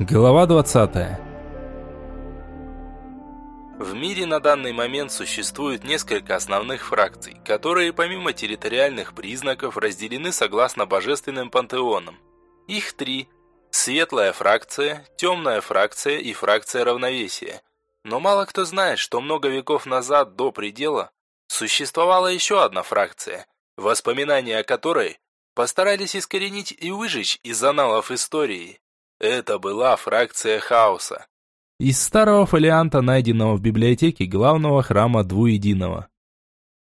Глава 20. В мире на данный момент существует несколько основных фракций, которые помимо территориальных признаков разделены согласно божественным пантеонам. Их три – светлая фракция, темная фракция и фракция равновесия. Но мало кто знает, что много веков назад, до предела, существовала еще одна фракция, воспоминания о которой постарались искоренить и выжечь из аналов истории. Это была фракция хаоса. Из старого фолианта, найденного в библиотеке главного храма Двуединого.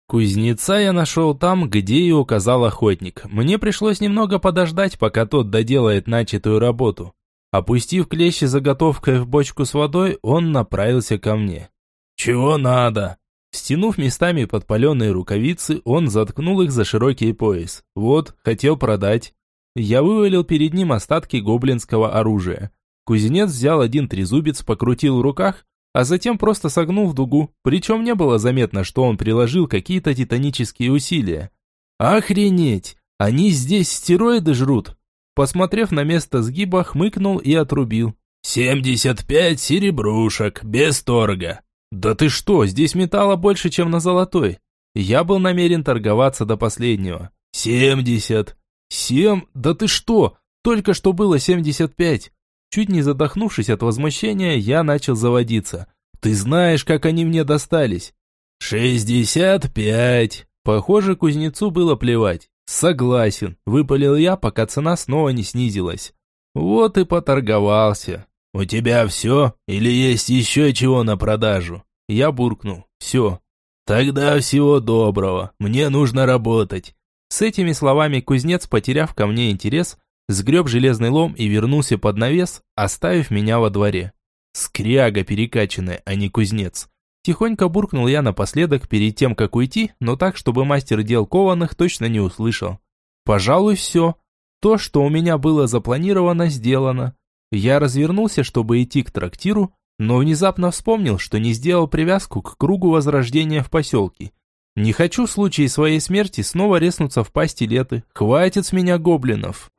Кузнеца я нашел там, где и указал охотник. Мне пришлось немного подождать, пока тот доделает начатую работу. Опустив клещи заготовкой в бочку с водой, он направился ко мне. «Чего надо?» Стянув местами подпаленные рукавицы, он заткнул их за широкий пояс. «Вот, хотел продать». Я вывалил перед ним остатки гоблинского оружия. Кузнец взял один трезубец, покрутил в руках, а затем просто согнул в дугу, причем не было заметно, что он приложил какие-то титанические усилия. «Охренеть! Они здесь стероиды жрут!» Посмотрев на место сгиба, хмыкнул и отрубил. «Семьдесят пять серебрушек, без торга!» «Да ты что, здесь металла больше, чем на золотой!» Я был намерен торговаться до последнего. «Семьдесят!» «Семь? Да ты что? Только что было семьдесят пять!» Чуть не задохнувшись от возмущения, я начал заводиться. «Ты знаешь, как они мне достались?» «Шестьдесят пять!» Похоже, кузнецу было плевать. «Согласен», – выпалил я, пока цена снова не снизилась. Вот и поторговался. «У тебя все? Или есть еще чего на продажу?» Я буркнул. «Все». «Тогда всего доброго. Мне нужно работать. С этими словами кузнец, потеряв ко мне интерес, сгреб железный лом и вернулся под навес, оставив меня во дворе. Скряга перекачанная, а не кузнец. Тихонько буркнул я напоследок перед тем, как уйти, но так, чтобы мастер дел кованых точно не услышал. Пожалуй, все. То, что у меня было запланировано, сделано. Я развернулся, чтобы идти к трактиру, но внезапно вспомнил, что не сделал привязку к кругу возрождения в поселке. Не хочу в случае своей смерти снова резнуться в пасти леты. Хватит с меня гоблинов.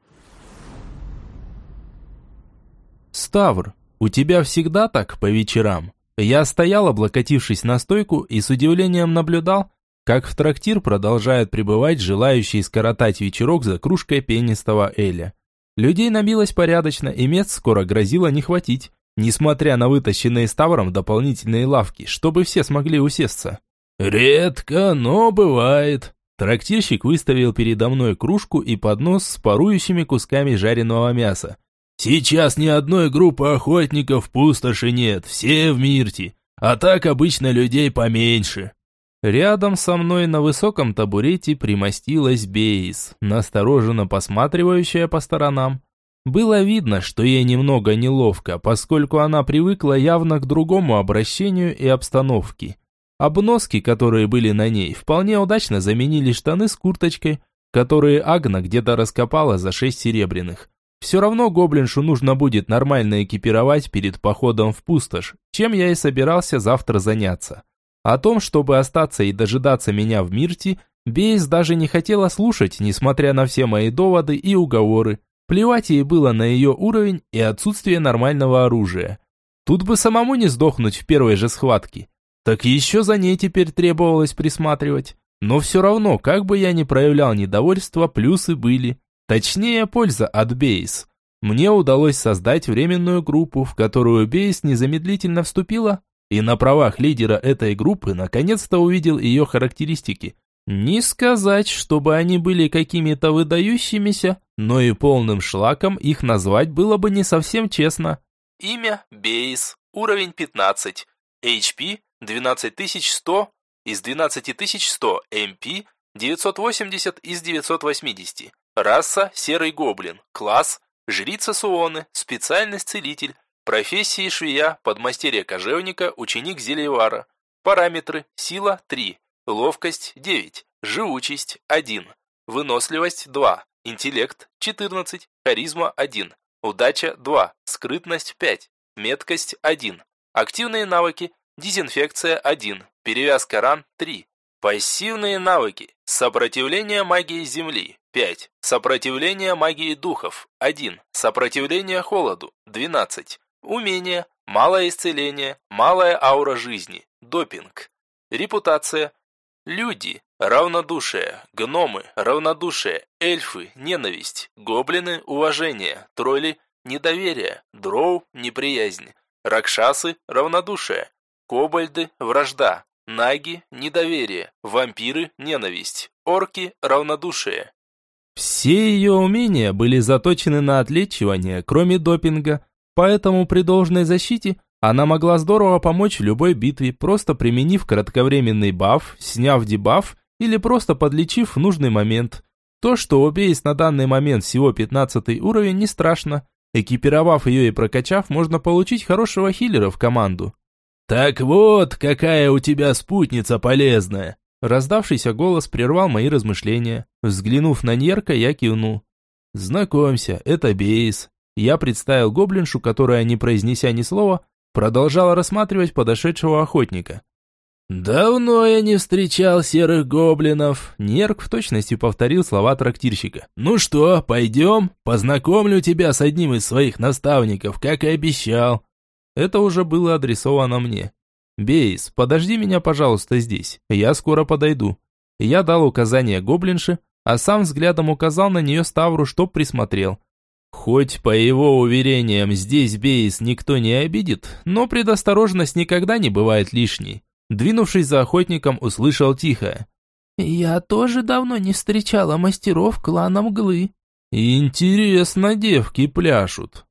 Ставр, у тебя всегда так по вечерам? Я стоял, облокотившись на стойку, и с удивлением наблюдал, как в трактир продолжают прибывать желающие скоротать вечерок за кружкой пенистого Эля. Людей набилось порядочно, и мест скоро грозило не хватить, несмотря на вытащенные Ставром дополнительные лавки, чтобы все смогли усесться. «Редко, но бывает». Трактирщик выставил передо мной кружку и поднос с парующими кусками жареного мяса. «Сейчас ни одной группы охотников в пустоши нет, все в Мирте, а так обычно людей поменьше». Рядом со мной на высоком табурете примостилась Бейс, настороженно посматривающая по сторонам. Было видно, что ей немного неловко, поскольку она привыкла явно к другому обращению и обстановке. Обноски, которые были на ней, вполне удачно заменили штаны с курточкой, которые Агна где-то раскопала за шесть серебряных. Все равно гоблиншу нужно будет нормально экипировать перед походом в пустошь, чем я и собирался завтра заняться. О том, чтобы остаться и дожидаться меня в Мирте, Бейс даже не хотела слушать, несмотря на все мои доводы и уговоры. Плевать ей было на ее уровень и отсутствие нормального оружия. Тут бы самому не сдохнуть в первой же схватке. Так еще за ней теперь требовалось присматривать. Но все равно, как бы я ни проявлял недовольство, плюсы были. Точнее, польза от Бейс. Мне удалось создать временную группу, в которую Бейс незамедлительно вступила, и на правах лидера этой группы наконец-то увидел ее характеристики. Не сказать, чтобы они были какими-то выдающимися, но и полным шлаком их назвать было бы не совсем честно. Имя Бейс, уровень 15, HP 12100 из 12100 MP, 980 из 980. Раса – серый гоблин. Класс – жрица Суоны, специальность – целитель. Профессии швея, подмастерье кожевника, ученик Зельевара. Параметры – сила – 3, ловкость – 9, живучесть – 1, выносливость – 2, интеллект – 14, харизма – 1, удача – 2, скрытность – 5, меткость – 1. Активные навыки Дезинфекция 1, перевязка ран 3, Пассивные навыки. Сопротивление магии Земли. 5. Сопротивление магии духов. 1. Сопротивление холоду. 12. Умение. Малое исцеление. Малая аура жизни. Допинг. Репутация. Люди. Равнодушие. Гномы. Равнодушие. Эльфы. Ненависть. Гоблины. Уважение. Тролли. Недоверие. Дроу. Неприязнь. Ракшасы. Равнодушие. Кобальды. Вражда. Наги – недоверие, вампиры – ненависть, орки – равнодушие. Все ее умения были заточены на отлечивание, кроме допинга, поэтому при должной защите она могла здорово помочь в любой битве, просто применив кратковременный баф, сняв дебаф или просто подлечив в нужный момент. То, что у Бейс на данный момент всего 15 уровень, не страшно. Экипировав ее и прокачав, можно получить хорошего хиллера в команду. «Так вот, какая у тебя спутница полезная!» Раздавшийся голос прервал мои размышления. Взглянув на Нерка, я кивнул. «Знакомься, это Бейс». Я представил гоблиншу, которая, не произнеся ни слова, продолжала рассматривать подошедшего охотника. «Давно я не встречал серых гоблинов», — Нерк в точности повторил слова трактирщика. «Ну что, пойдем? Познакомлю тебя с одним из своих наставников, как и обещал». Это уже было адресовано мне. «Бейс, подожди меня, пожалуйста, здесь. Я скоро подойду». Я дал указание гоблинше, а сам взглядом указал на нее Ставру, чтоб присмотрел. Хоть, по его уверениям, здесь Бейс никто не обидит, но предосторожность никогда не бывает лишней. Двинувшись за охотником, услышал тихо. «Я тоже давно не встречала мастеров клана Мглы». «Интересно, девки пляшут».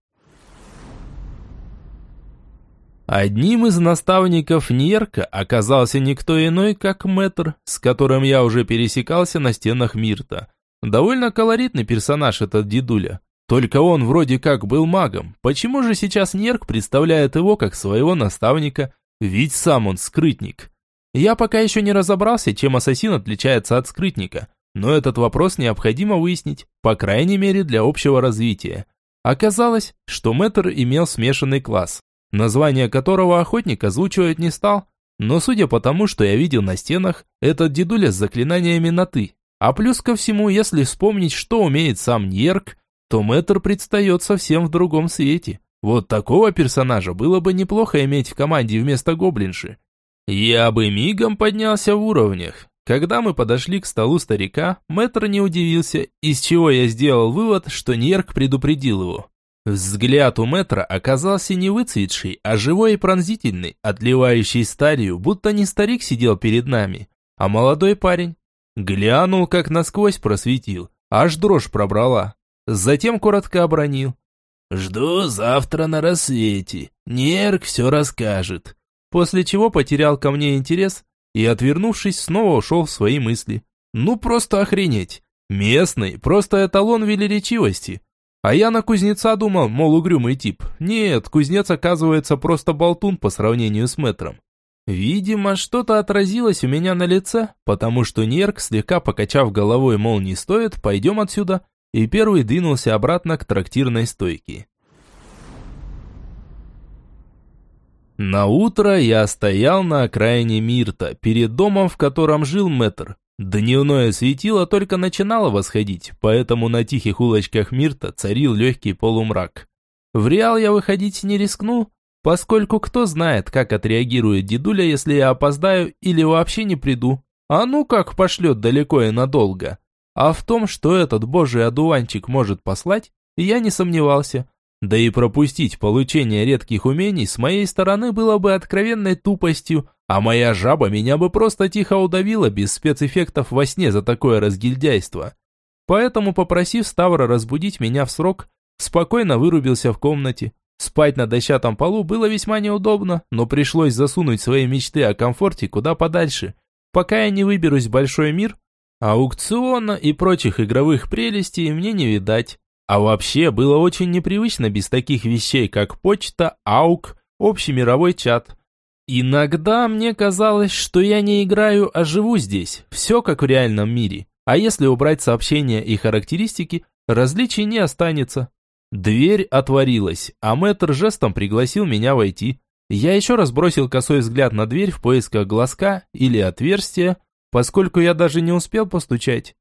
Одним из наставников Нерка оказался никто иной, как Мэтр, с которым я уже пересекался на стенах Мирта. Довольно колоритный персонаж этот дедуля. Только он вроде как был магом. Почему же сейчас Нерк представляет его как своего наставника? Ведь сам он скрытник. Я пока еще не разобрался, чем ассасин отличается от скрытника. Но этот вопрос необходимо выяснить, по крайней мере для общего развития. Оказалось, что Мэтр имел смешанный класс название которого охотник озвучивать не стал, но судя по тому, что я видел на стенах, этот дедуля с заклинаниями на «ты». А плюс ко всему, если вспомнить, что умеет сам Нерк, то Мэтр предстает совсем в другом свете. Вот такого персонажа было бы неплохо иметь в команде вместо гоблинши. Я бы мигом поднялся в уровнях. Когда мы подошли к столу старика, Мэтр не удивился, из чего я сделал вывод, что Нерк предупредил его. Взгляд у метра оказался не выцветший, а живой и пронзительный, отливающий сталью, будто не старик сидел перед нами, а молодой парень. Глянул, как насквозь просветил, аж дрожь пробрала. Затем коротко обронил. «Жду завтра на рассвете, Нерк все расскажет». После чего потерял ко мне интерес и, отвернувшись, снова ушел в свои мысли. Ну просто охренеть. Местный, просто эталон велеречивости. А я на кузнеца думал, мол, угрюмый тип. Нет, кузнец оказывается просто болтун по сравнению с мэтром. Видимо, что-то отразилось у меня на лице, потому что Нерк, слегка покачав головой, мол, не стоит, пойдем отсюда, и первый двинулся обратно к трактирной стойке. На утро я стоял на окраине Мирта, перед домом, в котором жил мэтр. Дневное светило только начинало восходить, поэтому на тихих улочках Мирта царил легкий полумрак. В Реал я выходить не рискну, поскольку кто знает, как отреагирует дедуля, если я опоздаю или вообще не приду. А ну как пошлет далеко и надолго. А в том, что этот божий одуванчик может послать, я не сомневался. Да и пропустить получение редких умений с моей стороны было бы откровенной тупостью, а моя жаба меня бы просто тихо удавила без спецэффектов во сне за такое разгильдяйство. Поэтому, попросив Ставра разбудить меня в срок, спокойно вырубился в комнате. Спать на дощатом полу было весьма неудобно, но пришлось засунуть свои мечты о комфорте куда подальше. Пока я не выберусь в большой мир, аукциона и прочих игровых прелестей мне не видать. А вообще было очень непривычно без таких вещей, как почта, аук, общий мировой чат – Иногда мне казалось, что я не играю, а живу здесь. Все как в реальном мире. А если убрать сообщения и характеристики, различий не останется. Дверь отворилась, а мэтр жестом пригласил меня войти. Я еще раз бросил косой взгляд на дверь в поисках глазка или отверстия, поскольку я даже не успел постучать.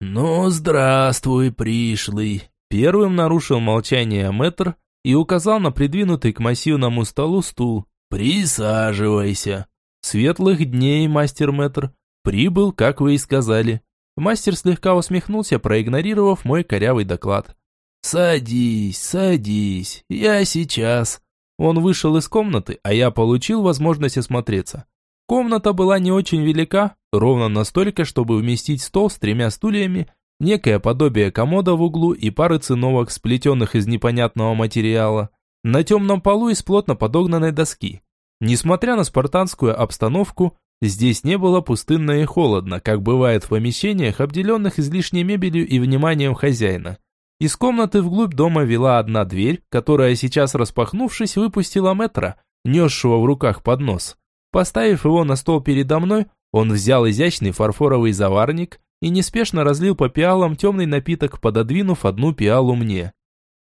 «Ну, здравствуй, пришлый!» Первым нарушил молчание мэтр и указал на придвинутый к массивному столу стул. «Присаживайся!» «Светлых дней, мастер-мэтр! Прибыл, как вы и сказали!» Мастер слегка усмехнулся, проигнорировав мой корявый доклад. «Садись, садись, я сейчас». Он вышел из комнаты, а я получил возможность осмотреться. Комната была не очень велика, ровно настолько, чтобы вместить стол с тремя стульями, некое подобие комода в углу и пары циновок, сплетенных из непонятного материала, на темном полу из плотно подогнанной доски. Несмотря на спартанскую обстановку, здесь не было пустынно и холодно, как бывает в помещениях, обделенных излишней мебелью и вниманием хозяина. Из комнаты вглубь дома вела одна дверь, которая сейчас, распахнувшись, выпустила метра, несшего в руках поднос. Поставив его на стол передо мной, он взял изящный фарфоровый заварник и неспешно разлил по пиалам темный напиток, пододвинув одну пиалу мне.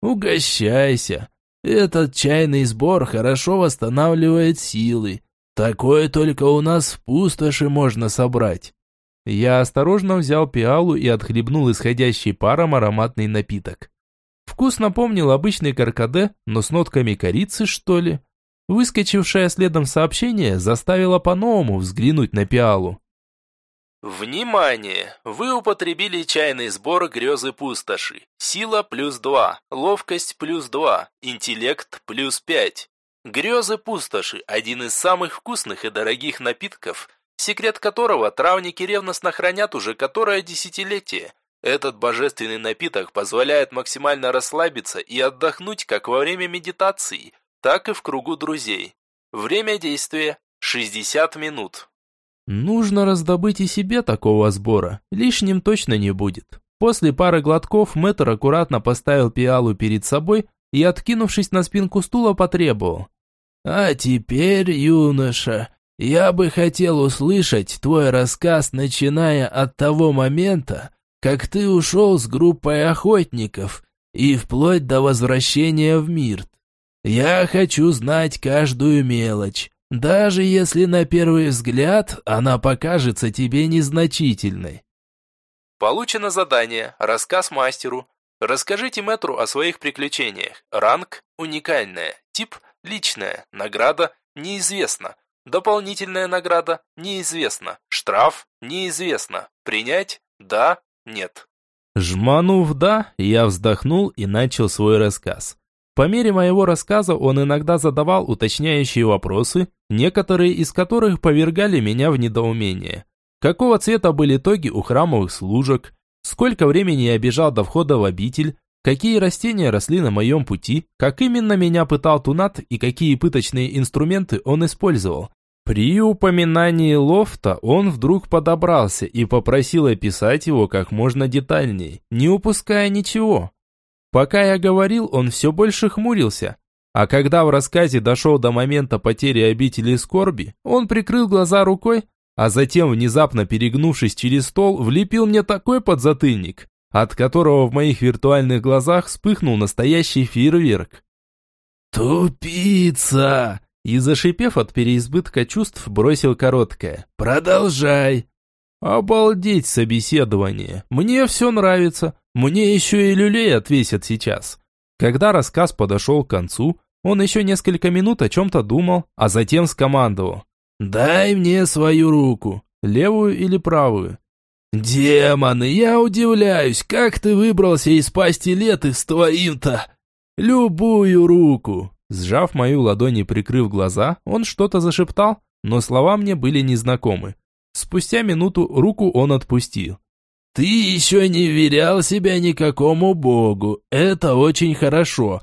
«Угощайся. Этот чайный сбор хорошо восстанавливает силы. Такое только у нас в пустоши можно собрать». Я осторожно взял пиалу и отхлебнул исходящий паром ароматный напиток. Вкус напомнил обычный каркаде, но с нотками корицы, что ли. Выскочившее следом сообщение заставило по-новому взглянуть на пиалу. Внимание! Вы употребили чайный сбор грезы пустоши. Сила плюс 2, ловкость плюс 2, интеллект плюс 5. Грезы пустоши – один из самых вкусных и дорогих напитков – секрет которого травники ревностно хранят уже которое десятилетие. Этот божественный напиток позволяет максимально расслабиться и отдохнуть как во время медитации, так и в кругу друзей. Время действия – 60 минут. Нужно раздобыть и себе такого сбора, лишним точно не будет. После пары глотков мэтр аккуратно поставил пиалу перед собой и, откинувшись на спинку стула, потребовал. «А теперь, юноша, я бы хотел услышать твой рассказ, начиная от того момента, как ты ушел с группой охотников и вплоть до возвращения в мир. Я хочу знать каждую мелочь, даже если на первый взгляд она покажется тебе незначительной. Получено задание «Рассказ мастеру». Расскажите мэтру о своих приключениях. Ранг – уникальная. Тип – личная. Награда – неизвестна. Дополнительная награда неизвестна. Штраф неизвестно. Принять? Да? Нет. Жманув «да», я вздохнул и начал свой рассказ. По мере моего рассказа он иногда задавал уточняющие вопросы, некоторые из которых повергали меня в недоумение. Какого цвета были тоги у храмовых служек? Сколько времени я бежал до входа в обитель? Какие растения росли на моем пути? Как именно меня пытал Тунат и какие пыточные инструменты он использовал? При упоминании лофта он вдруг подобрался и попросил описать его как можно детальней, не упуская ничего. Пока я говорил, он все больше хмурился. А когда в рассказе дошел до момента потери обители скорби, он прикрыл глаза рукой, а затем, внезапно перегнувшись через стол, влепил мне такой подзатыльник, от которого в моих виртуальных глазах вспыхнул настоящий фейерверк. «Тупица!» И, зашипев от переизбытка чувств, бросил короткое. «Продолжай!» «Обалдеть собеседование! Мне все нравится! Мне еще и люлей отвесят сейчас!» Когда рассказ подошел к концу, он еще несколько минут о чем-то думал, а затем скомандовал. «Дай мне свою руку, левую или правую?» «Демоны, я удивляюсь, как ты выбрался из пасти леты с твоим-то...» «Любую руку!» Сжав мою ладонь и прикрыв глаза, он что-то зашептал, но слова мне были незнакомы. Спустя минуту руку он отпустил. «Ты еще не верял себя никакому богу, это очень хорошо.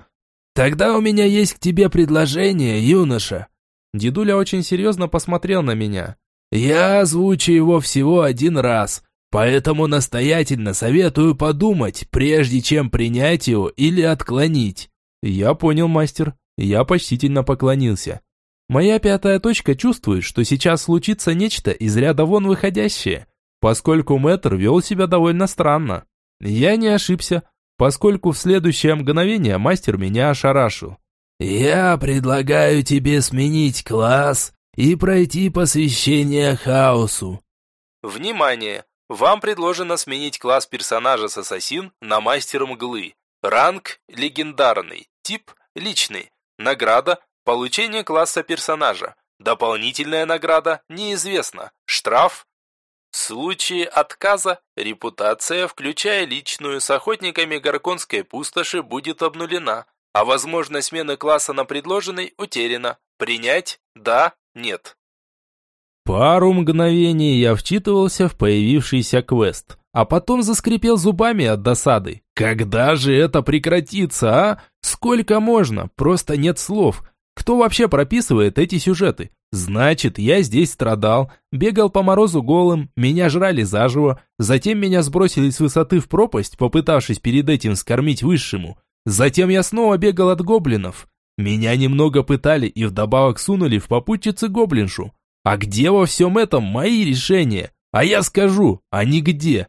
Тогда у меня есть к тебе предложение, юноша». Дедуля очень серьезно посмотрел на меня. «Я озвучу его всего один раз, поэтому настоятельно советую подумать, прежде чем принять его или отклонить». «Я понял, мастер», я почтительно поклонился. Моя пятая точка чувствует, что сейчас случится нечто из ряда вон выходящее, поскольку мэтр вел себя довольно странно. Я не ошибся, поскольку в следующее мгновение мастер меня ошарашил. «Я предлагаю тебе сменить класс и пройти посвящение хаосу». Внимание! Вам предложено сменить класс персонажа с ассасин на мастер мглы. Ранг – легендарный. Тип – личный. Награда – получение класса персонажа. Дополнительная награда – неизвестна. Штраф в случае отказа репутация, включая личную, с охотниками Горконской пустоши будет обнулена, а возможность смены класса на предложенный утеряна. Принять? Да? Нет. Пару мгновений я вчитывался в появившийся квест, а потом заскрипел зубами от досады. Когда же это прекратится, а? Сколько можно? Просто нет слов. Кто вообще прописывает эти сюжеты? Значит, я здесь страдал, бегал по морозу голым, меня жрали заживо, затем меня сбросили с высоты в пропасть, попытавшись перед этим скормить высшему. Затем я снова бегал от гоблинов. Меня немного пытали и вдобавок сунули в попутчицы гоблиншу. А где во всем этом мои решения? А я скажу, а нигде.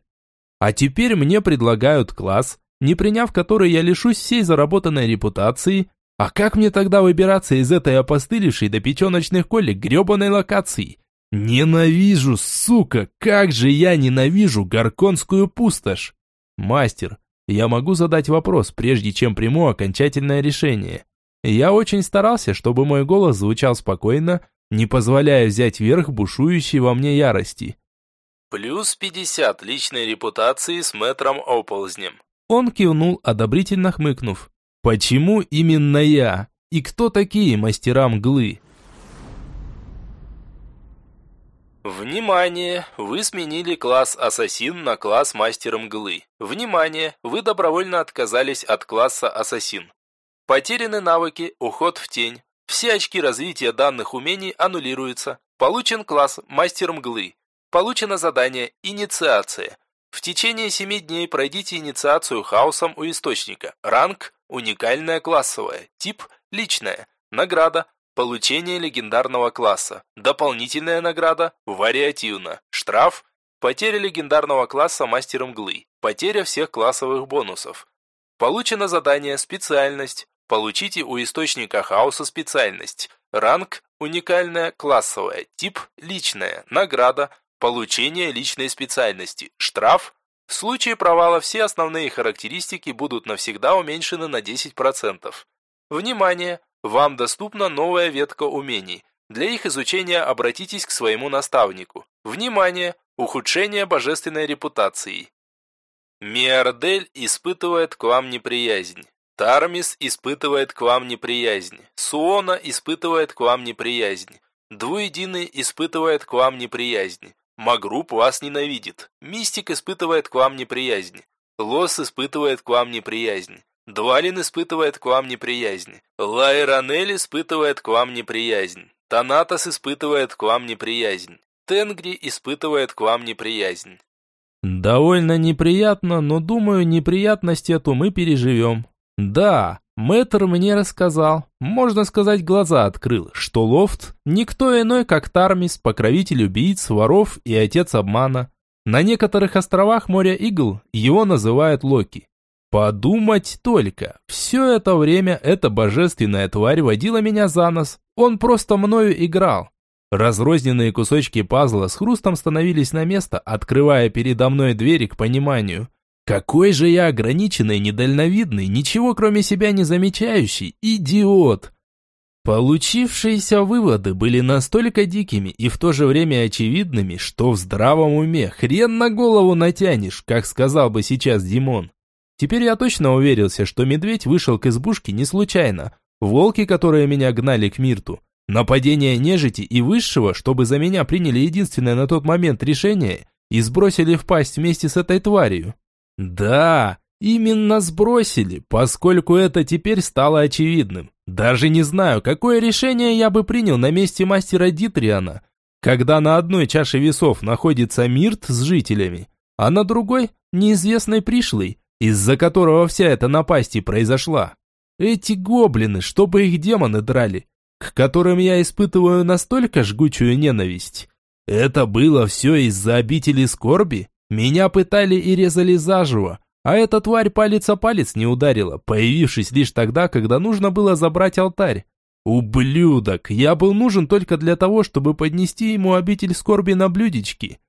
А теперь мне предлагают класс, не приняв который я лишусь всей заработанной репутации, а как мне тогда выбираться из этой опостылевшей до печеночных колик гребаной локации? Ненавижу, сука, как же я ненавижу Горконскую пустошь! Мастер, я могу задать вопрос, прежде чем приму окончательное решение. Я очень старался, чтобы мой голос звучал спокойно, не позволяя взять верх бушующей во мне ярости. Плюс 50 личной репутации с мэтром Оползнем. Он кивнул, одобрительно хмыкнув. Почему именно я? И кто такие мастера мглы? Внимание! Вы сменили класс Ассасин на класс Мастер Мглы. Внимание! Вы добровольно отказались от класса Ассасин. Потеряны навыки, уход в тень. Все очки развития данных умений аннулируются. Получен класс Мастер Мглы. Получено задание Инициация. В течение 7 дней пройдите инициацию хаосом у источника. Ранг Уникальная классовая. Тип – личная. Награда – получение легендарного класса. Дополнительная награда – вариативно. Штраф – потеря легендарного класса мастер мглы. Потеря всех классовых бонусов. Получено задание «Специальность». Получите у источника хаоса специальность. Ранг – уникальная классовая. Тип – личная. Награда – получение личной специальности. Штраф в случае провала все основные характеристики будут навсегда уменьшены на 10%. Внимание! Вам доступна новая ветка умений. Для их изучения обратитесь к своему наставнику. Внимание! Ухудшение божественной репутации. Миардель испытывает к вам неприязнь. Тармис испытывает к вам неприязнь. Суона испытывает к вам неприязнь. Двуединый испытывает к вам неприязнь. Магрупп вас ненавидит. Мистик испытывает к вам неприязнь. Лос испытывает к вам неприязнь. Двалин испытывает к вам неприязнь. Лайронель испытывает к вам неприязнь. Танатос испытывает к вам неприязнь. Тенгри испытывает к вам неприязнь. Довольно неприятно, но думаю, неприятность эту мы переживем. Да, Мэтр мне рассказал, можно сказать, глаза открыл, что Лофт – никто иной, как Тармис, покровитель убийц, воров и отец обмана. На некоторых островах моря Игл его называют Локи. Подумать только, все это время эта божественная тварь водила меня за нос, он просто мною играл. Разрозненные кусочки пазла с хрустом становились на место, открывая передо мной двери к пониманию – какой же я ограниченный, недальновидный, ничего кроме себя не замечающий, идиот! Получившиеся выводы были настолько дикими и в то же время очевидными, что в здравом уме хрен на голову натянешь, как сказал бы сейчас Димон. Теперь я точно уверился, что медведь вышел к избушке не случайно. Волки, которые меня гнали к Мирту, нападение нежити и высшего, чтобы за меня приняли единственное на тот момент решение и сбросили в пасть вместе с этой тварью. Да, именно сбросили, поскольку это теперь стало очевидным. Даже не знаю, какое решение я бы принял на месте мастера Дитриана, когда на одной чаше весов находится Мирт с жителями, а на другой – неизвестный пришлый, из-за которого вся эта напасть и произошла. Эти гоблины, чтобы их демоны драли, к которым я испытываю настолько жгучую ненависть. Это было все из-за обители скорби? Меня пытали и резали заживо, а эта тварь палец о палец не ударила, появившись лишь тогда, когда нужно было забрать алтарь. Ублюдок, я был нужен только для того, чтобы поднести ему обитель скорби на блюдечки.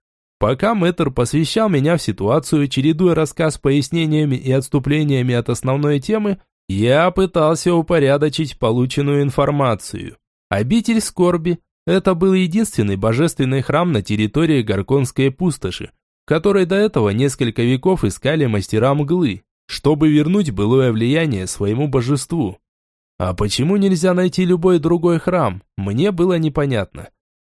Пока мэтр посвящал меня в ситуацию, чередуя рассказ с пояснениями и отступлениями от основной темы, я пытался упорядочить полученную информацию. Обитель скорби – это был единственный божественный храм на территории Горконской пустоши, который до этого несколько веков искали мастера мглы, чтобы вернуть былое влияние своему божеству. А почему нельзя найти любой другой храм, мне было непонятно.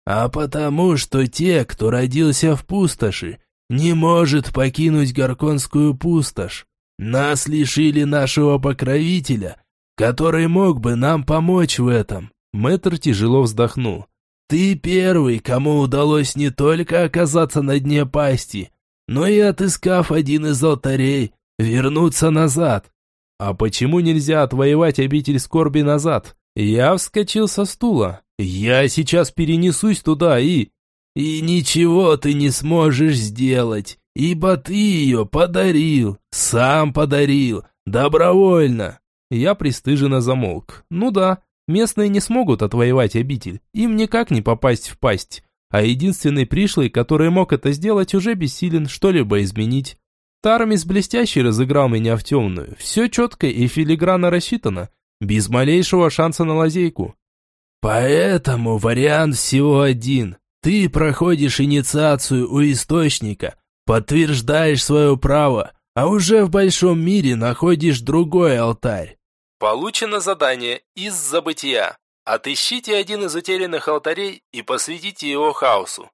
А потому что те, кто родился в пустоши, не может покинуть Горконскую пустошь. Нас лишили нашего покровителя, который мог бы нам помочь в этом. Мэтр тяжело вздохнул. Ты первый, кому удалось не только оказаться на дне пасти, но и отыскав один из алтарей, вернуться назад. А почему нельзя отвоевать обитель скорби назад? Я вскочил со стула. Я сейчас перенесусь туда и... И ничего ты не сможешь сделать, ибо ты ее подарил, сам подарил, добровольно. Я пристыженно замолк. Ну да, местные не смогут отвоевать обитель, им никак не попасть в пасть. А единственный пришлый, который мог это сделать, уже бессилен что-либо изменить. Тарамис блестяще разыграл меня в темную. Все четко и филигранно рассчитано, без малейшего шанса на лазейку. Поэтому вариант всего один. Ты проходишь инициацию у источника, подтверждаешь свое право, а уже в большом мире находишь другой алтарь. Получено задание из забытия. Отыщите один из утерянных алтарей и посвятите его хаосу.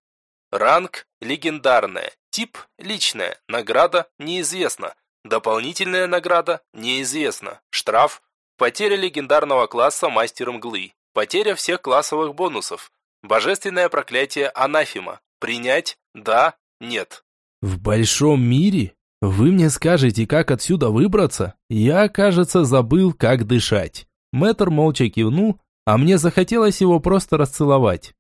Ранг – легендарная, тип – личная, награда – неизвестна, дополнительная награда – неизвестна, штраф – потеря легендарного класса мастером мглы, Потеря всех классовых бонусов. Божественное проклятие анафима. Принять? Да? Нет. В большом мире? Вы мне скажете, как отсюда выбраться? Я, кажется, забыл, как дышать. Мэтр молча кивнул, а мне захотелось его просто расцеловать.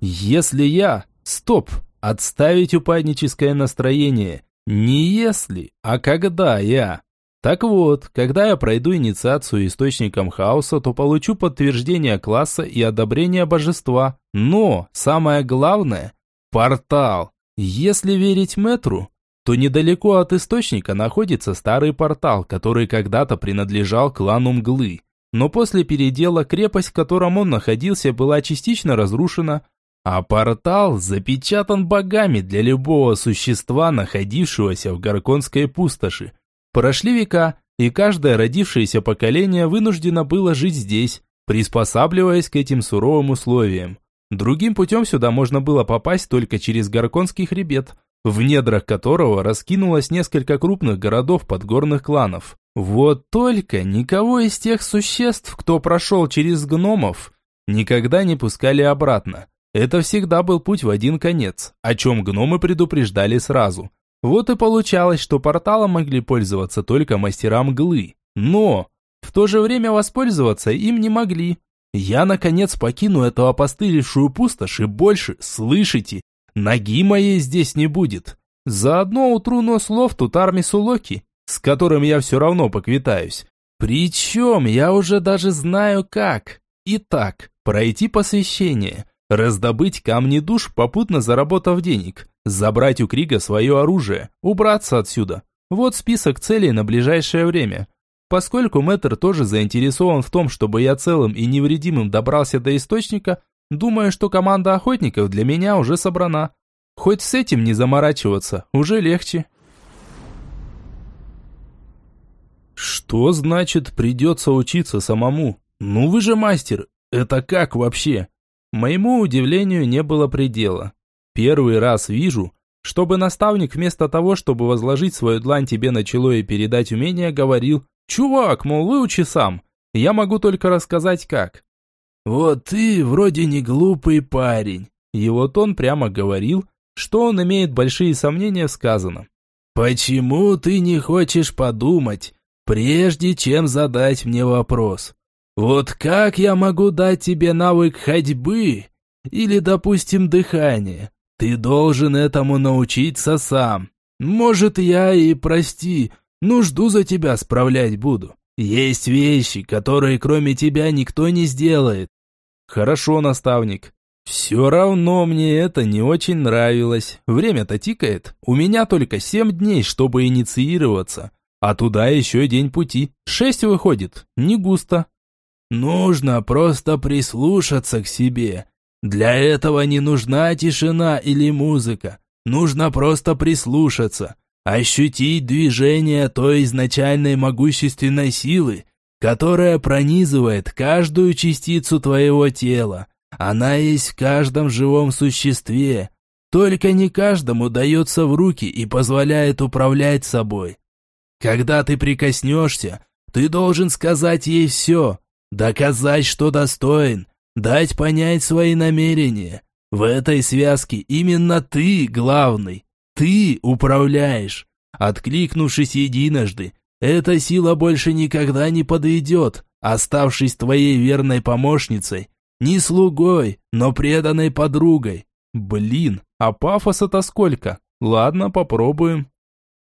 Если я... Стоп! Отставить упадническое настроение. Не если, а когда я... Так вот, когда я пройду инициацию источником хаоса, то получу подтверждение класса и одобрение божества. Но, самое главное, портал. Если верить метру, то недалеко от источника находится старый портал, который когда-то принадлежал клану Мглы. Но после передела крепость, в котором он находился, была частично разрушена, а портал запечатан богами для любого существа, находившегося в Гарконской пустоши. Прошли века, и каждое родившееся поколение вынуждено было жить здесь, приспосабливаясь к этим суровым условиям. Другим путем сюда можно было попасть только через Горконский хребет, в недрах которого раскинулось несколько крупных городов подгорных кланов. Вот только никого из тех существ, кто прошел через гномов, никогда не пускали обратно. Это всегда был путь в один конец, о чем гномы предупреждали сразу. Вот и получалось, что порталом могли пользоваться только мастера мглы. Но в то же время воспользоваться им не могли. Я, наконец, покину эту опостылевшую пустошь и больше, слышите, ноги моей здесь не будет. Заодно утру нос лофту Тармису Локи, с которым я все равно поквитаюсь. Причем я уже даже знаю как. Итак, пройти посвящение, раздобыть камни душ, попутно заработав денег – Забрать у Крига свое оружие, убраться отсюда. Вот список целей на ближайшее время. Поскольку Мэтр тоже заинтересован в том, чтобы я целым и невредимым добрался до источника, думаю, что команда охотников для меня уже собрана. Хоть с этим не заморачиваться, уже легче. Что значит придется учиться самому? Ну вы же мастер, это как вообще? Моему удивлению не было предела. Первый раз вижу, чтобы наставник вместо того, чтобы возложить свою длань тебе на чело и передать умение, говорил «Чувак, мол, выучи сам, я могу только рассказать как». «Вот ты вроде не глупый парень», и вот он прямо говорил, что он имеет большие сомнения в сказанном. «Почему ты не хочешь подумать, прежде чем задать мне вопрос? Вот как я могу дать тебе навык ходьбы или, допустим, дыхания? Ты должен этому научиться сам. Может, я и, прости, нужду за тебя справлять буду. Есть вещи, которые кроме тебя никто не сделает. Хорошо, наставник. Все равно мне это не очень нравилось. Время-то тикает. У меня только семь дней, чтобы инициироваться. А туда еще день пути. Шесть выходит. Не густо. Нужно просто прислушаться к себе. Для этого не нужна тишина или музыка. Нужно просто прислушаться. Ощутить движение той изначальной могущественной силы, которая пронизывает каждую частицу твоего тела она есть в каждом живом существе, только не каждому дается в руки и позволяет управлять собой. Когда ты прикоснешься, ты должен сказать ей все, доказать, что достоин, дать понять свои намерения. В этой связке именно ты главный, ты управляешь. Откликнувшись единожды, эта сила больше никогда не подойдет, оставшись твоей верной помощницей не слугой, но преданной подругой. Блин, а пафоса-то сколько? Ладно, попробуем.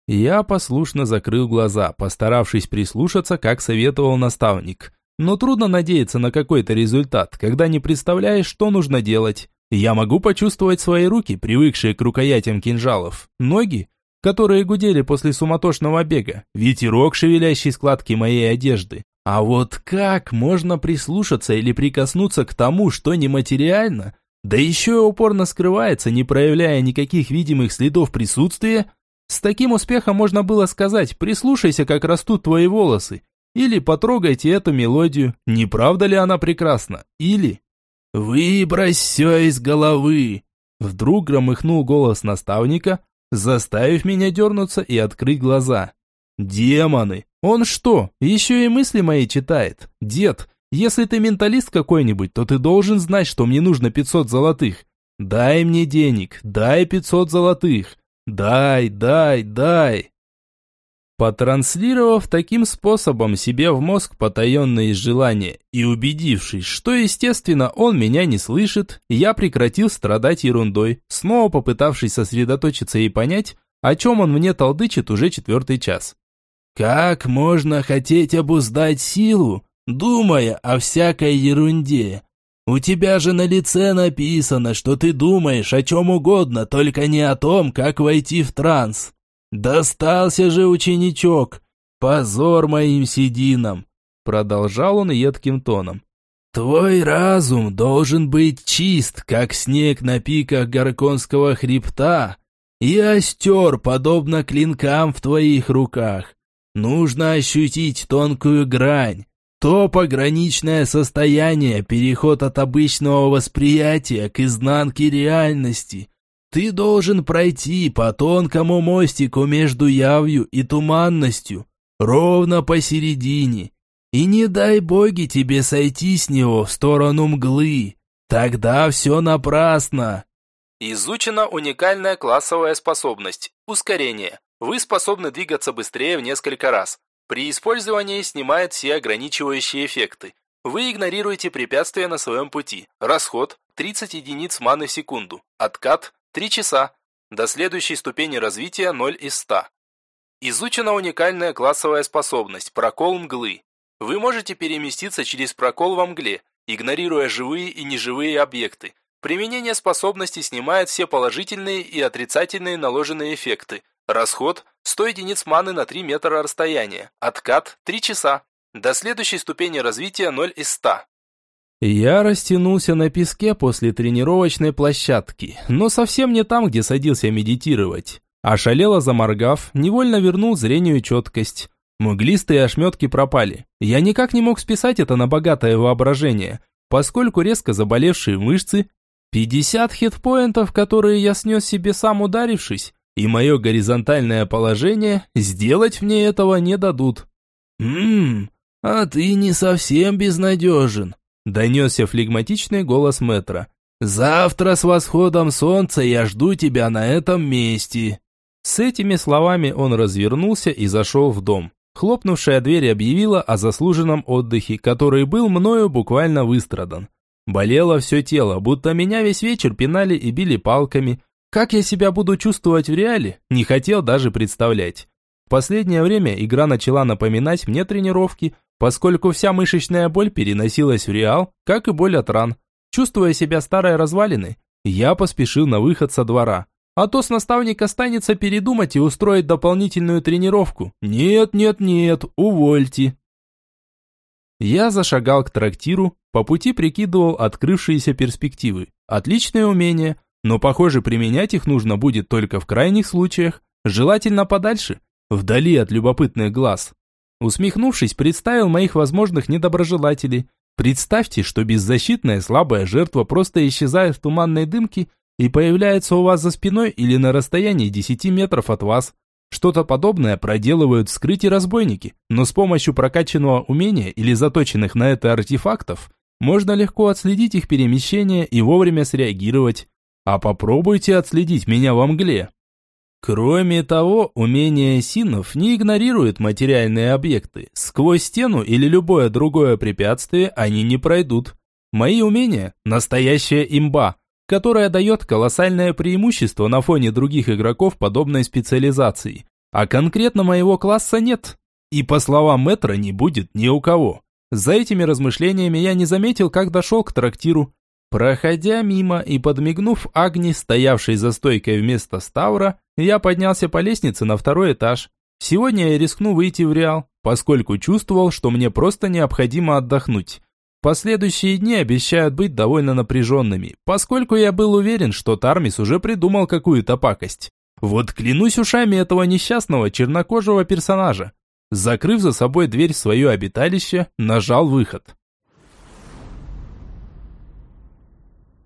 Я послушно закрыл глаза, постаравшись прислушаться, как советовал наставник. Но трудно надеяться на какой-то результат, когда не представляешь, что нужно делать. Я могу почувствовать свои руки, привыкшие к рукоятям кинжалов, ноги, которые гудели после суматошного бега, ветерок, шевелящий складки моей одежды, а вот как можно прислушаться или прикоснуться к тому, что нематериально, да еще и упорно скрывается, не проявляя никаких видимых следов присутствия? С таким успехом можно было сказать «прислушайся, как растут твои волосы», или «потрогайте эту мелодию, не правда ли она прекрасна?» или «выбрось все из головы». Вдруг громыхнул голос наставника, заставив меня дернуться и открыть глаза. «Демоны! Он что, еще и мысли мои читает? Дед, если ты менталист какой-нибудь, то ты должен знать, что мне нужно 500 золотых. Дай мне денег, дай 500 золотых. Дай, дай, дай. Потранслировав таким способом себе в мозг потаенные желания и убедившись, что, естественно, он меня не слышит, я прекратил страдать ерундой, снова попытавшись сосредоточиться и понять, о чем он мне толдычит уже четвертый час. Как можно хотеть обуздать силу, думая о всякой ерунде? У тебя же на лице написано, что ты думаешь о чем угодно, только не о том, как войти в транс. Достался же ученичок. Позор моим сединам. Продолжал он едким тоном. Твой разум должен быть чист, как снег на пиках Горконского хребта, и остер, подобно клинкам в твоих руках. Нужно ощутить тонкую грань, то пограничное состояние, переход от обычного восприятия к изнанке реальности. Ты должен пройти по тонкому мостику между явью и туманностью, ровно посередине. И не дай боги тебе сойти с него в сторону мглы. Тогда все напрасно. Изучена уникальная классовая способность – ускорение. Вы способны двигаться быстрее в несколько раз. При использовании снимает все ограничивающие эффекты. Вы игнорируете препятствия на своем пути. Расход – 30 единиц маны в секунду. Откат – 3 часа. До следующей ступени развития 0 из 100. Изучена уникальная классовая способность – прокол мглы. Вы можете переместиться через прокол во мгле, игнорируя живые и неживые объекты. Применение способности снимает все положительные и отрицательные наложенные эффекты – Расход – 100 единиц маны на 3 метра расстояния. Откат – 3 часа. До следующей ступени развития 0 из 100. Я растянулся на песке после тренировочной площадки, но совсем не там, где садился медитировать. Ошалело заморгав, невольно вернул зрению четкость. Мглистые ошметки пропали. Я никак не мог списать это на богатое воображение, поскольку резко заболевшие мышцы, 50 хитпоинтов, которые я снес себе сам ударившись, и мое горизонтальное положение сделать мне этого не дадут. «Ммм, а ты не совсем безнадежен», – донесся флегматичный голос мэтра. «Завтра с восходом солнца я жду тебя на этом месте». С этими словами он развернулся и зашел в дом. Хлопнувшая дверь объявила о заслуженном отдыхе, который был мною буквально выстрадан. Болело все тело, будто меня весь вечер пинали и били палками, как я себя буду чувствовать в реале, не хотел даже представлять. В последнее время игра начала напоминать мне тренировки, поскольку вся мышечная боль переносилась в реал, как и боль от ран. Чувствуя себя старой развалиной, я поспешил на выход со двора. А то с наставник останется передумать и устроить дополнительную тренировку. Нет, нет, нет, увольте. Я зашагал к трактиру, по пути прикидывал открывшиеся перспективы. Отличное умение, но, похоже, применять их нужно будет только в крайних случаях, желательно подальше, вдали от любопытных глаз. Усмехнувшись, представил моих возможных недоброжелателей. Представьте, что беззащитная слабая жертва просто исчезает в туманной дымке и появляется у вас за спиной или на расстоянии 10 метров от вас. Что-то подобное проделывают вскрытие разбойники, но с помощью прокачанного умения или заточенных на это артефактов можно легко отследить их перемещение и вовремя среагировать. А попробуйте отследить меня во мгле. Кроме того, умение синов не игнорирует материальные объекты. Сквозь стену или любое другое препятствие они не пройдут. Мои умения – настоящая имба, которая дает колоссальное преимущество на фоне других игроков подобной специализации. А конкретно моего класса нет. И по словам Мэтра не будет ни у кого. За этими размышлениями я не заметил, как дошел к трактиру. Проходя мимо и подмигнув Агни, стоявшей за стойкой вместо Ставра, я поднялся по лестнице на второй этаж. Сегодня я рискну выйти в Реал, поскольку чувствовал, что мне просто необходимо отдохнуть. Последующие дни обещают быть довольно напряженными, поскольку я был уверен, что Тармис уже придумал какую-то пакость. Вот клянусь ушами этого несчастного чернокожего персонажа. Закрыв за собой дверь в свое обиталище, нажал выход.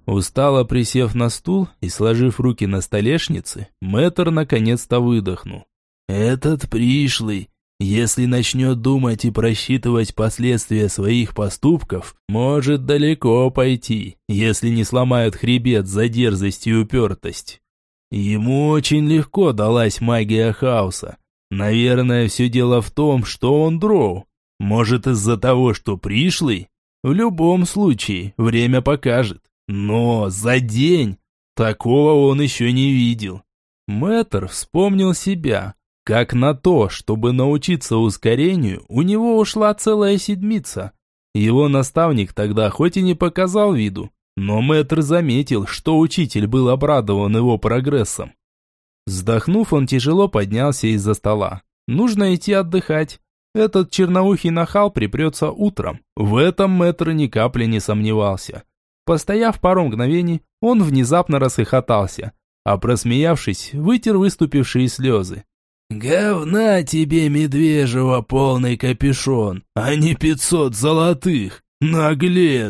Устало присев на стул и сложив руки на столешнице, мэтр наконец-то выдохнул. «Этот пришлый, если начнет думать и просчитывать последствия своих поступков, может далеко пойти, если не сломает хребет за дерзость и упертость. Ему очень легко далась магия хаоса. Наверное, все дело в том, что он дроу. Может, из-за того, что пришлый? В любом случае, время покажет. Но за день такого он еще не видел. Мэтр вспомнил себя, как на то, чтобы научиться ускорению, у него ушла целая седмица. Его наставник тогда хоть и не показал виду, но мэтр заметил, что учитель был обрадован его прогрессом. Вздохнув, он тяжело поднялся из-за стола. Нужно идти отдыхать. Этот черноухий нахал припрется утром. В этом мэтр ни капли не сомневался. Постояв пару мгновений, он внезапно расхохотался, а просмеявшись, вытер выступившие слезы. «Говна тебе, медвежьего, полный капюшон, а не пятьсот золотых, наглец!»